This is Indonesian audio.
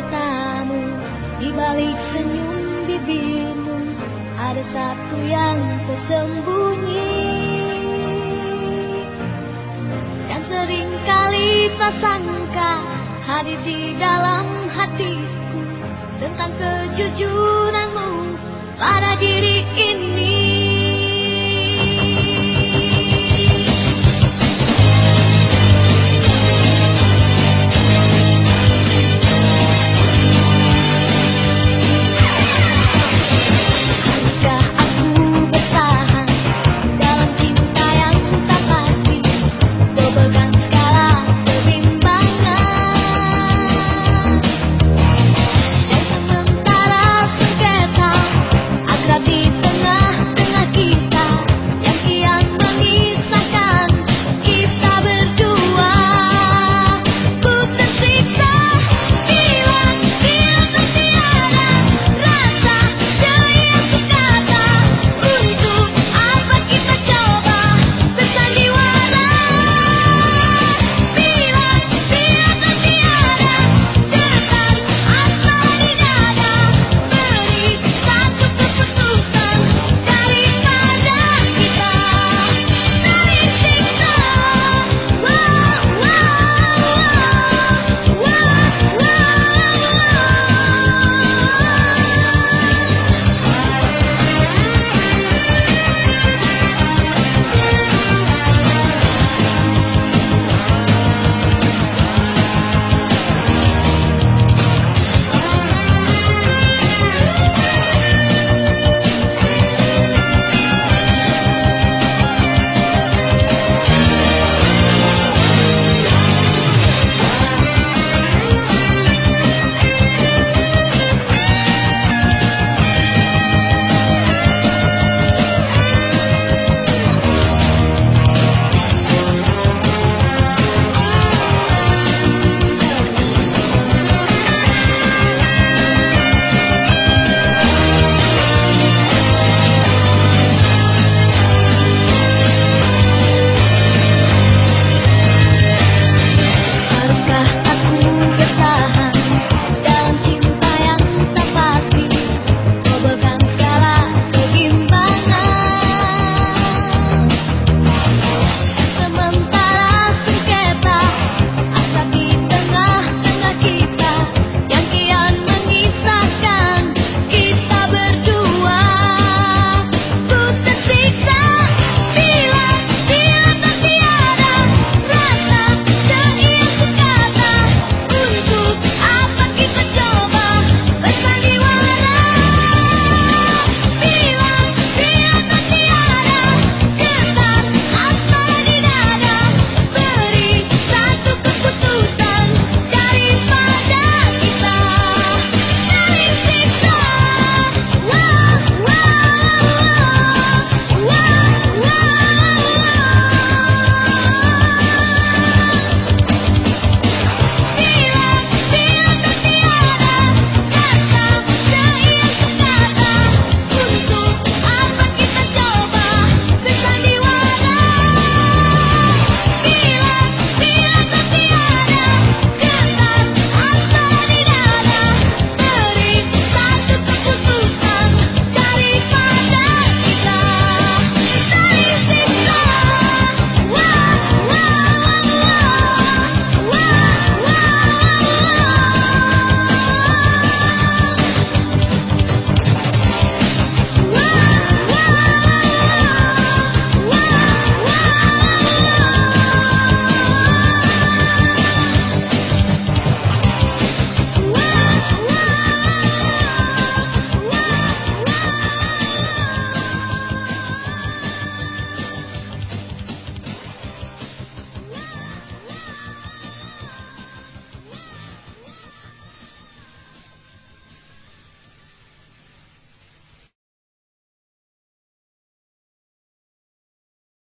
Di matamu Di balik senyum bibirmu Ada satu yang tersembunyi. Dan sering kali prasangka Hadir di dalam hatiku Tentang kejujuranmu pada diri ini.